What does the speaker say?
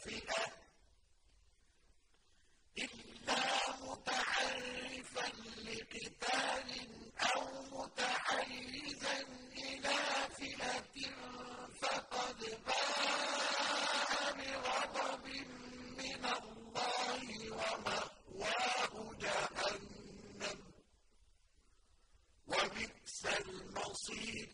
خاطئة إلا متعرفا لقتال أو متحيزا إلى فئة فقد باء بغضب من الله ومأواه جهنم. وبئس المصير.